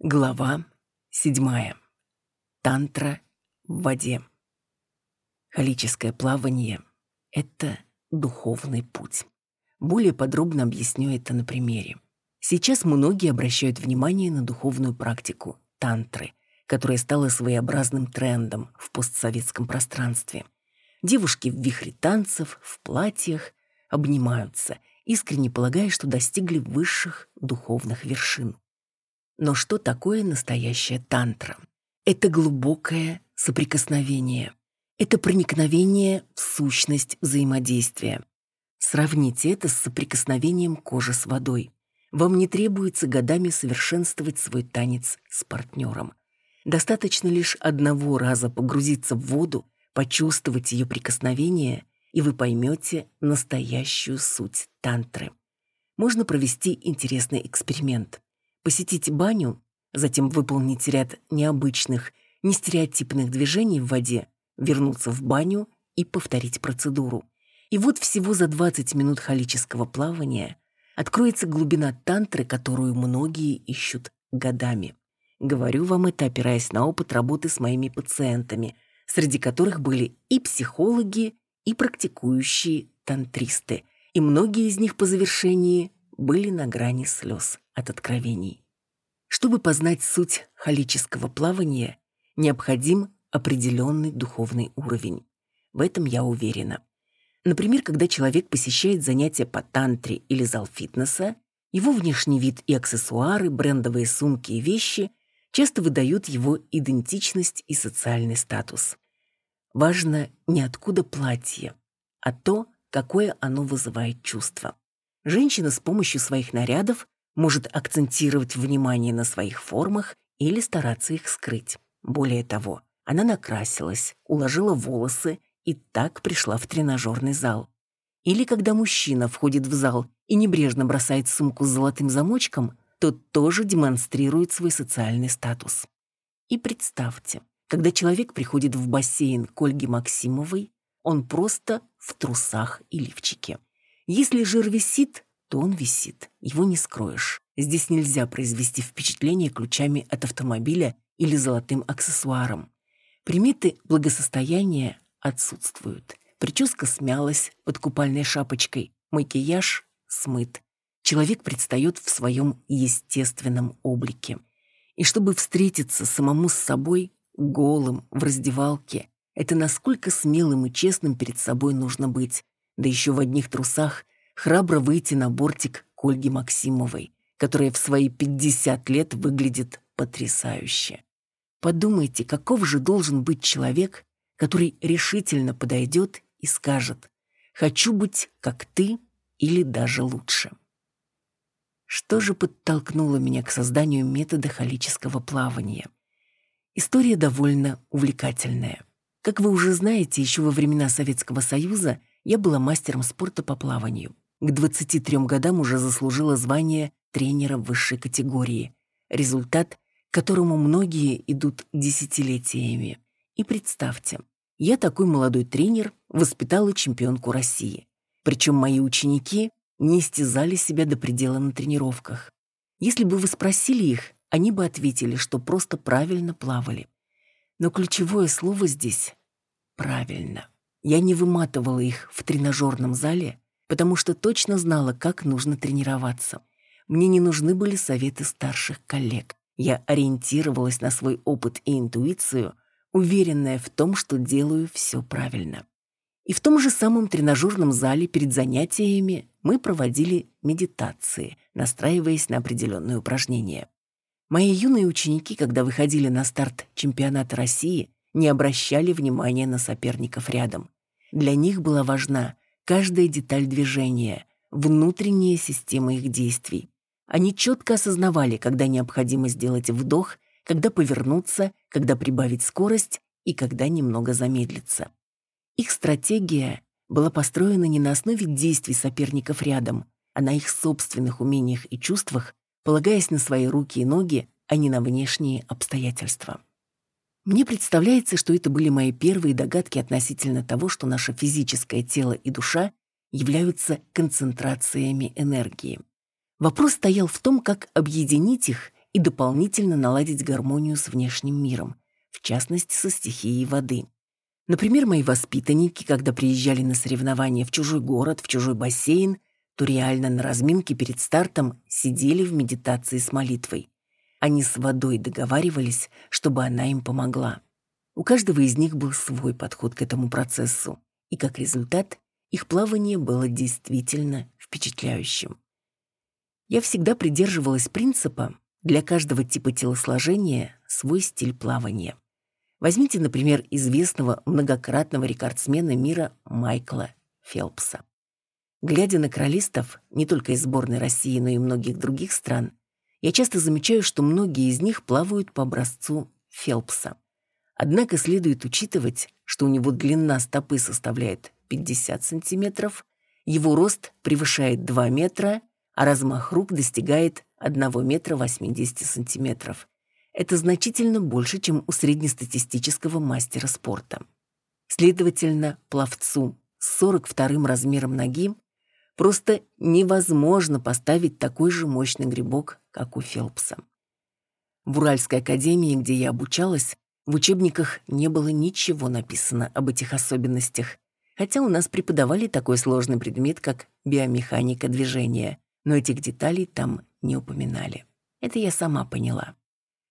Глава седьмая. Тантра в воде. Халическое плавание — это духовный путь. Более подробно объясню это на примере. Сейчас многие обращают внимание на духовную практику тантры, которая стала своеобразным трендом в постсоветском пространстве. Девушки в вихре танцев, в платьях обнимаются, искренне полагая, что достигли высших духовных вершин. Но что такое настоящая тантра? Это глубокое соприкосновение. Это проникновение в сущность взаимодействия. Сравните это с соприкосновением кожи с водой. Вам не требуется годами совершенствовать свой танец с партнером. Достаточно лишь одного раза погрузиться в воду, почувствовать ее прикосновение, и вы поймете настоящую суть тантры. Можно провести интересный эксперимент посетить баню, затем выполнить ряд необычных, нестереотипных движений в воде, вернуться в баню и повторить процедуру. И вот всего за 20 минут халического плавания откроется глубина тантры, которую многие ищут годами. Говорю вам это, опираясь на опыт работы с моими пациентами, среди которых были и психологи, и практикующие тантристы, и многие из них по завершении были на грани слез от откровений. Чтобы познать суть халического плавания, необходим определенный духовный уровень. В этом я уверена. Например, когда человек посещает занятия по тантре или зал фитнеса, его внешний вид и аксессуары, брендовые сумки и вещи часто выдают его идентичность и социальный статус. Важно не откуда платье, а то, какое оно вызывает чувство. Женщина с помощью своих нарядов может акцентировать внимание на своих формах или стараться их скрыть. Более того, она накрасилась, уложила волосы и так пришла в тренажерный зал. Или когда мужчина входит в зал и небрежно бросает сумку с золотым замочком, тот тоже демонстрирует свой социальный статус. И представьте, когда человек приходит в бассейн к Ольге Максимовой, он просто в трусах и лифчике. Если жир висит, то он висит, его не скроешь. Здесь нельзя произвести впечатление ключами от автомобиля или золотым аксессуаром. Приметы благосостояния отсутствуют. Прическа смялась под купальной шапочкой, макияж смыт. Человек предстает в своем естественном облике. И чтобы встретиться самому с собой, голым, в раздевалке, это насколько смелым и честным перед собой нужно быть, да еще в одних трусах храбро выйти на бортик к Ольге Максимовой, которая в свои 50 лет выглядит потрясающе. Подумайте, каков же должен быть человек, который решительно подойдет и скажет «хочу быть как ты» или даже лучше. Что же подтолкнуло меня к созданию метода холического плавания? История довольно увлекательная. Как вы уже знаете, еще во времена Советского Союза я была мастером спорта по плаванию. К 23 годам уже заслужила звание тренера высшей категории. Результат, которому многие идут десятилетиями. И представьте, я такой молодой тренер воспитала чемпионку России. Причем мои ученики не истязали себя до предела на тренировках. Если бы вы спросили их, они бы ответили, что просто правильно плавали. Но ключевое слово здесь — правильно. Я не выматывала их в тренажерном зале, потому что точно знала, как нужно тренироваться. Мне не нужны были советы старших коллег. Я ориентировалась на свой опыт и интуицию, уверенная в том, что делаю все правильно. И в том же самом тренажерном зале перед занятиями мы проводили медитации, настраиваясь на определенные упражнения. Мои юные ученики, когда выходили на старт чемпионата России, не обращали внимания на соперников рядом. Для них была важна каждая деталь движения, внутренняя система их действий. Они четко осознавали, когда необходимо сделать вдох, когда повернуться, когда прибавить скорость и когда немного замедлиться. Их стратегия была построена не на основе действий соперников рядом, а на их собственных умениях и чувствах, полагаясь на свои руки и ноги, а не на внешние обстоятельства. Мне представляется, что это были мои первые догадки относительно того, что наше физическое тело и душа являются концентрациями энергии. Вопрос стоял в том, как объединить их и дополнительно наладить гармонию с внешним миром, в частности, со стихией воды. Например, мои воспитанники, когда приезжали на соревнования в чужой город, в чужой бассейн, то реально на разминке перед стартом сидели в медитации с молитвой. Они с водой договаривались, чтобы она им помогла. У каждого из них был свой подход к этому процессу, и как результат их плавание было действительно впечатляющим. Я всегда придерживалась принципа для каждого типа телосложения свой стиль плавания. Возьмите, например, известного многократного рекордсмена мира Майкла Фелпса. Глядя на королистов, не только из сборной России, но и многих других стран, я часто замечаю, что многие из них плавают по образцу Фелпса. Однако следует учитывать, что у него длина стопы составляет 50 сантиметров, его рост превышает 2 метра, а размах рук достигает 1 метра 80 сантиметров. Это значительно больше, чем у среднестатистического мастера спорта. Следовательно, пловцу с 42 размером ноги просто невозможно поставить такой же мощный грибок, как у Фелпса. В Уральской академии, где я обучалась, в учебниках не было ничего написано об этих особенностях, хотя у нас преподавали такой сложный предмет, как биомеханика движения, но этих деталей там не упоминали. Это я сама поняла.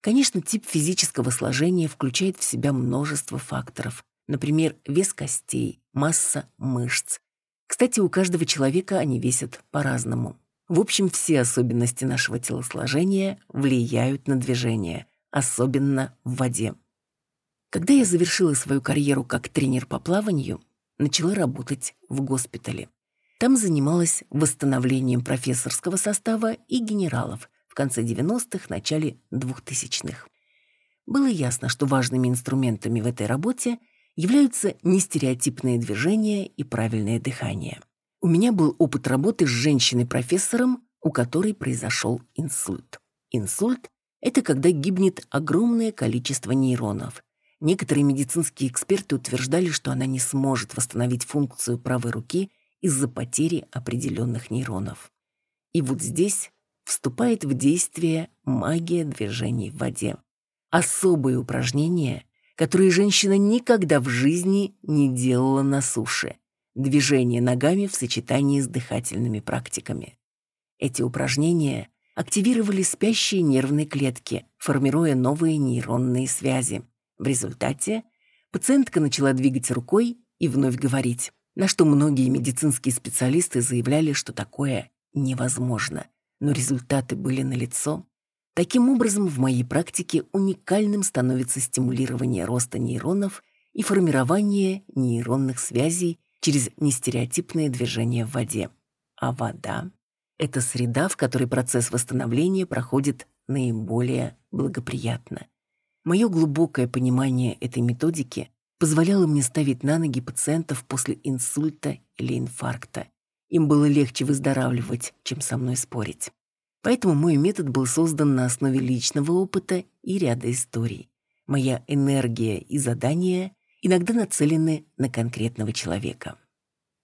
Конечно, тип физического сложения включает в себя множество факторов. Например, вес костей, масса мышц. Кстати, у каждого человека они весят по-разному. В общем, все особенности нашего телосложения влияют на движение, особенно в воде. Когда я завершила свою карьеру как тренер по плаванию, начала работать в госпитале. Там занималась восстановлением профессорского состава и генералов, в конце 90-х, начале 2000-х. Было ясно, что важными инструментами в этой работе являются нестереотипные движения и правильное дыхание. У меня был опыт работы с женщиной-профессором, у которой произошел инсульт. Инсульт – это когда гибнет огромное количество нейронов. Некоторые медицинские эксперты утверждали, что она не сможет восстановить функцию правой руки из-за потери определенных нейронов. И вот здесь вступает в действие магия движений в воде. Особые упражнения, которые женщина никогда в жизни не делала на суше. Движение ногами в сочетании с дыхательными практиками. Эти упражнения активировали спящие нервные клетки, формируя новые нейронные связи. В результате пациентка начала двигать рукой и вновь говорить, на что многие медицинские специалисты заявляли, что такое невозможно но результаты были налицо. Таким образом, в моей практике уникальным становится стимулирование роста нейронов и формирование нейронных связей через нестереотипные движения в воде. А вода — это среда, в которой процесс восстановления проходит наиболее благоприятно. Мое глубокое понимание этой методики позволяло мне ставить на ноги пациентов после инсульта или инфаркта. Им было легче выздоравливать, чем со мной спорить. Поэтому мой метод был создан на основе личного опыта и ряда историй. Моя энергия и задания иногда нацелены на конкретного человека.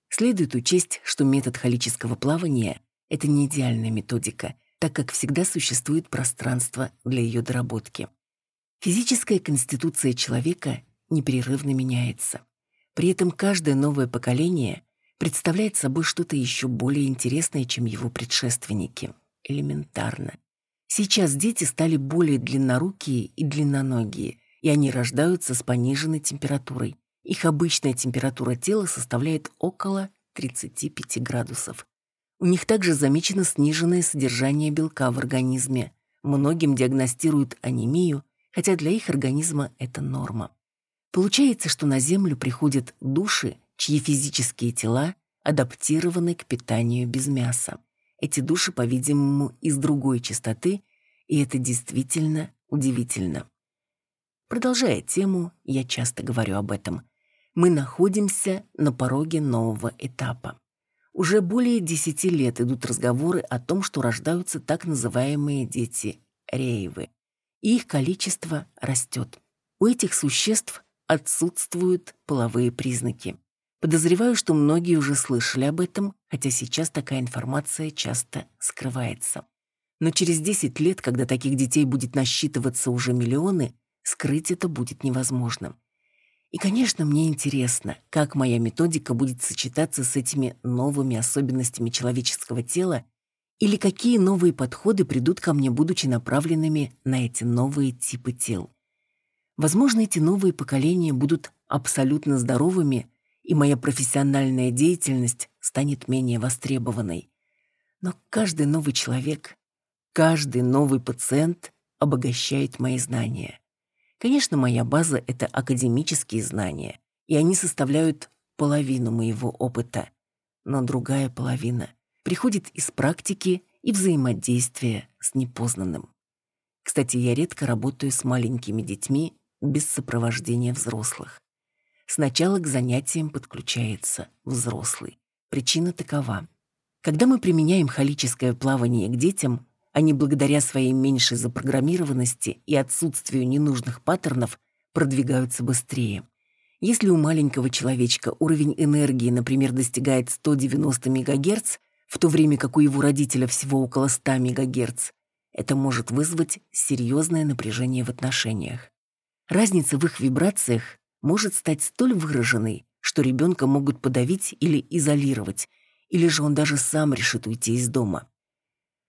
Следует учесть, что метод холического плавания — это не идеальная методика, так как всегда существует пространство для ее доработки. Физическая конституция человека непрерывно меняется. При этом каждое новое поколение представляет собой что-то еще более интересное, чем его предшественники. Элементарно. Сейчас дети стали более длиннорукие и длинноногие, они рождаются с пониженной температурой. Их обычная температура тела составляет около 35 градусов. У них также замечено сниженное содержание белка в организме. Многим диагностируют анемию, хотя для их организма это норма. Получается, что на Землю приходят души, чьи физические тела адаптированы к питанию без мяса. Эти души, по-видимому, из другой частоты, и это действительно удивительно. Продолжая тему, я часто говорю об этом. Мы находимся на пороге нового этапа. Уже более десяти лет идут разговоры о том, что рождаются так называемые дети Реевы, и их количество растет. У этих существ отсутствуют половые признаки. Подозреваю, что многие уже слышали об этом, хотя сейчас такая информация часто скрывается. Но через 10 лет, когда таких детей будет насчитываться уже миллионы, скрыть это будет невозможно. И, конечно, мне интересно, как моя методика будет сочетаться с этими новыми особенностями человеческого тела или какие новые подходы придут ко мне, будучи направленными на эти новые типы тел. Возможно, эти новые поколения будут абсолютно здоровыми, и моя профессиональная деятельность станет менее востребованной. Но каждый новый человек, каждый новый пациент обогащает мои знания. Конечно, моя база — это академические знания, и они составляют половину моего опыта. Но другая половина приходит из практики и взаимодействия с непознанным. Кстати, я редко работаю с маленькими детьми без сопровождения взрослых. Сначала к занятиям подключается взрослый. Причина такова. Когда мы применяем холическое плавание к детям, они благодаря своей меньшей запрограммированности и отсутствию ненужных паттернов продвигаются быстрее. Если у маленького человечка уровень энергии, например, достигает 190 МГц, в то время как у его родителя всего около 100 МГц, это может вызвать серьезное напряжение в отношениях. Разница в их вибрациях может стать столь выраженной, что ребенка могут подавить или изолировать, или же он даже сам решит уйти из дома.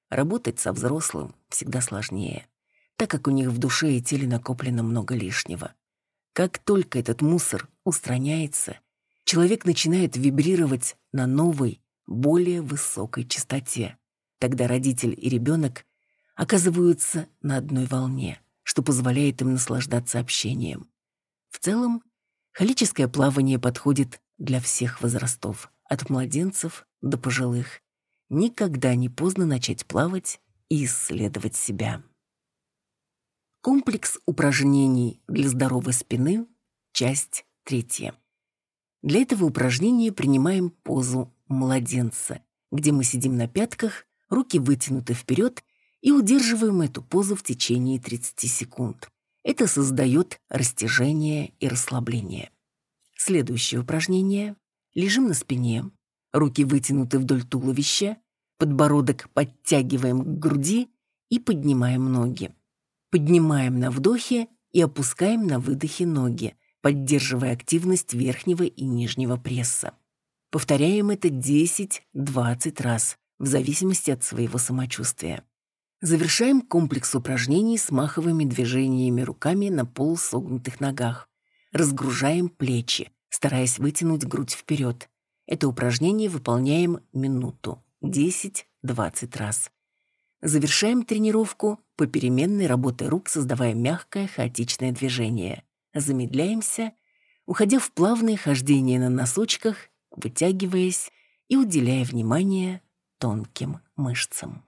Работать со взрослым всегда сложнее, так как у них в душе и теле накоплено много лишнего. Как только этот мусор устраняется, человек начинает вибрировать на новой, более высокой частоте. Тогда родитель и ребенок оказываются на одной волне, что позволяет им наслаждаться общением. В целом, холическое плавание подходит для всех возрастов, от младенцев до пожилых никогда не поздно начать плавать и исследовать себя. Комплекс упражнений для здоровой спины, часть третья. Для этого упражнения принимаем позу младенца, где мы сидим на пятках, руки вытянуты вперед и удерживаем эту позу в течение 30 секунд. Это создает растяжение и расслабление. Следующее упражнение. Лежим на спине, Руки вытянуты вдоль туловища, подбородок подтягиваем к груди и поднимаем ноги. Поднимаем на вдохе и опускаем на выдохе ноги, поддерживая активность верхнего и нижнего пресса. Повторяем это 10-20 раз, в зависимости от своего самочувствия. Завершаем комплекс упражнений с маховыми движениями руками на полусогнутых ногах. Разгружаем плечи, стараясь вытянуть грудь вперед. Это упражнение выполняем минуту, 10-20 раз. Завершаем тренировку попеременной работой рук, создавая мягкое хаотичное движение. Замедляемся, уходя в плавное хождение на носочках, вытягиваясь и уделяя внимание тонким мышцам.